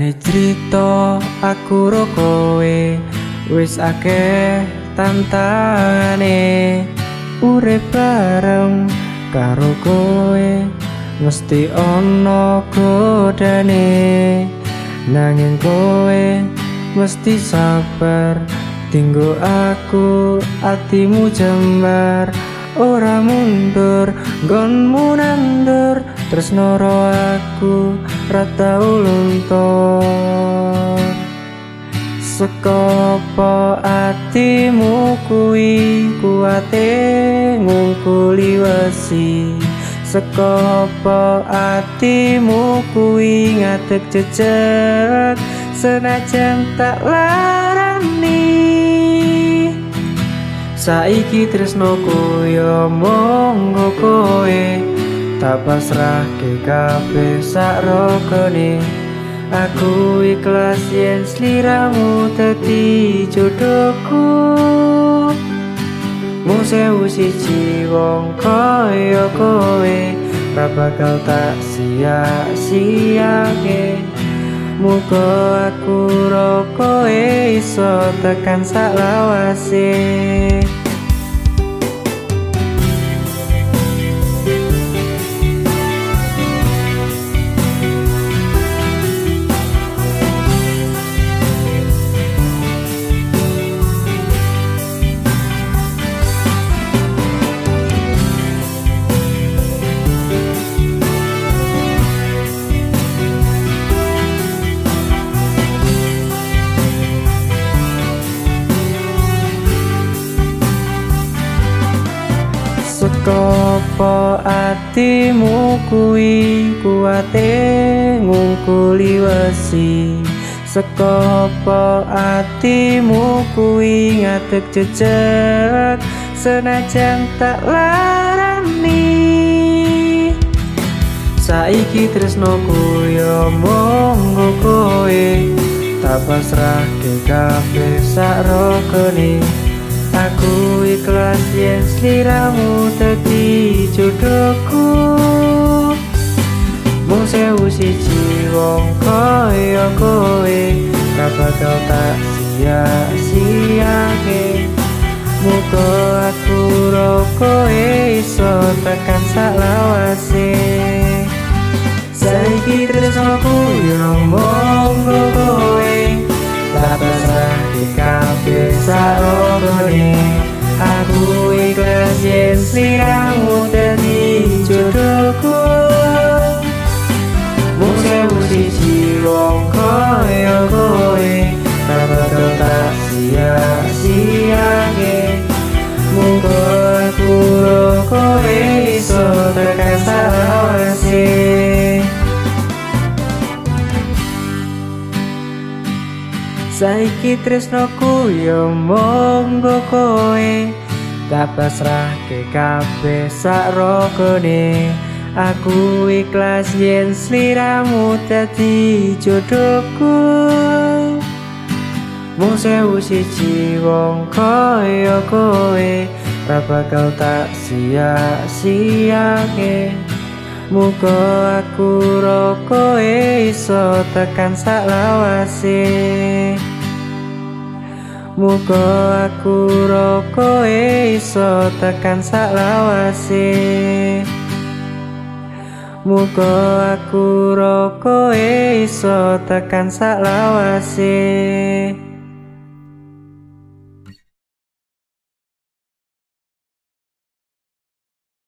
Dalane crita aku ro kowe wis akeh tantane. Urip bareng karo kowe mesti ana godane. Nanging kowe mesti sabar tinggo aku atimu jembar. Ora mundur gonmu nandur tresno aku rata uluntor Sekopo atimu kuwi kuate ngungkuli wesi Sekopo atimu kuwi ngadeg jejak Senajan tak larani. Saiki tresnoku yo monggo kowe tak pasrah ke kabeh sak rokone aku ikhlas yen sliramu dadi jodohku. Mung sewu siji wong kaya kowe ra bakal tak sia-siake. Muga aku rokoe iso tekan sak lawase Sekopo atimu kuwi kuate ngungkuli wesi? Sekopo atimu kuwi ngadeg jejak Senajan tak larani? Saiki tresnoku yo monggo kowe Tak pasrah ke kabeh sak rokone Aku ikhlas yen sliramu dadi jodohku. Mung sewu siji wong kaya kowe Ra bakal tak sia-siake Muga aku ro iso tekan sak lawase. Saiki tresnoku yo monggo kowe Tak pasrah di kabeh sarogone Saiki tresnoku yo monggo kowe Tak pasrah kabeh sak rokone Aku ikhlas yen sliramu dadi jodohku. Mung sewu siji wong kaya kowe Ra bakal tak sia-siake. Muga aku ro kowe iso tekan sak lawase Muga aku ro kowe iso tekan sak lawase Muga aku ro kowe iso tekan sak lawase